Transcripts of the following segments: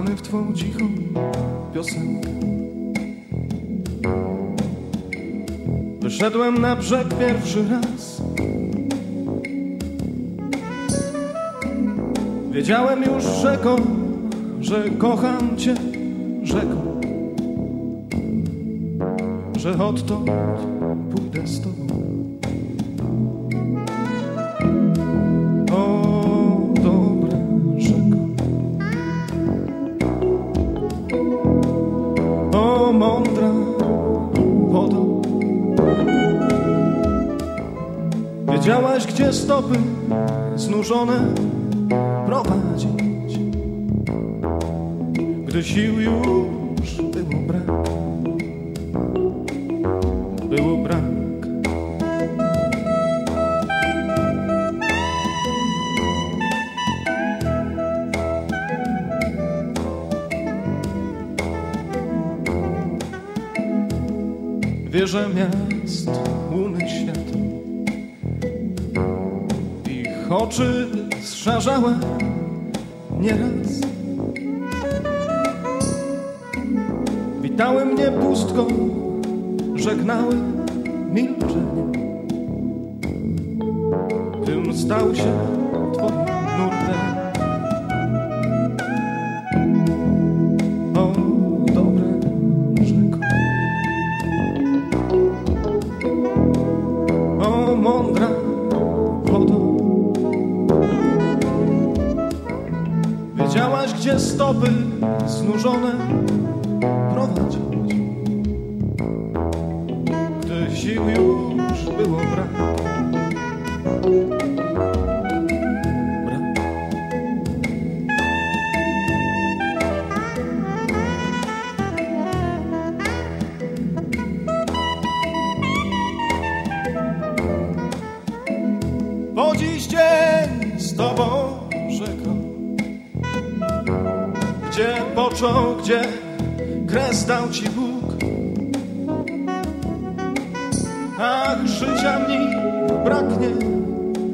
zakochany w twą cichą piosenkę. Wyszedłem na brzeg pierwszy raz. Wiedziałem już rzeką, że kocham cię rzeką, że odtąd pójdę z tobą. Wodo. Wiedziałaś, gdzie stopy znużone prowadzić, gdy sił już było brak. Wieże miast, łuny świata Ich oczy zżarzałe nieraz. Witały mnie pustką, żegnały milczenie. Tym stał się twoim nurtem gdzie stopy znużone prowadzić Gdy sił już było Brak Gdzie począł, gdzie kres dał ci Bóg. Ach, życia mi braknie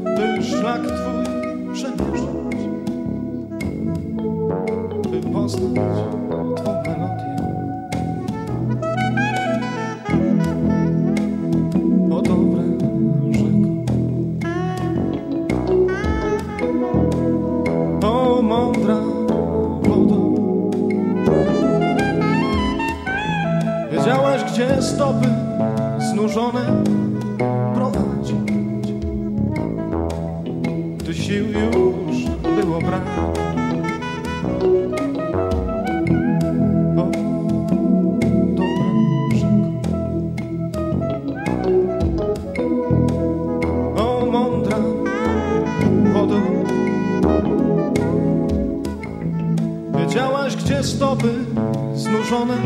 By szlak twój przemierzyć By poznać twą gdzie stopy znużone? Prowadzić Gdy sił już było brak. O, O, mądra wodo Wiedziałaś, gdzie stopy znużone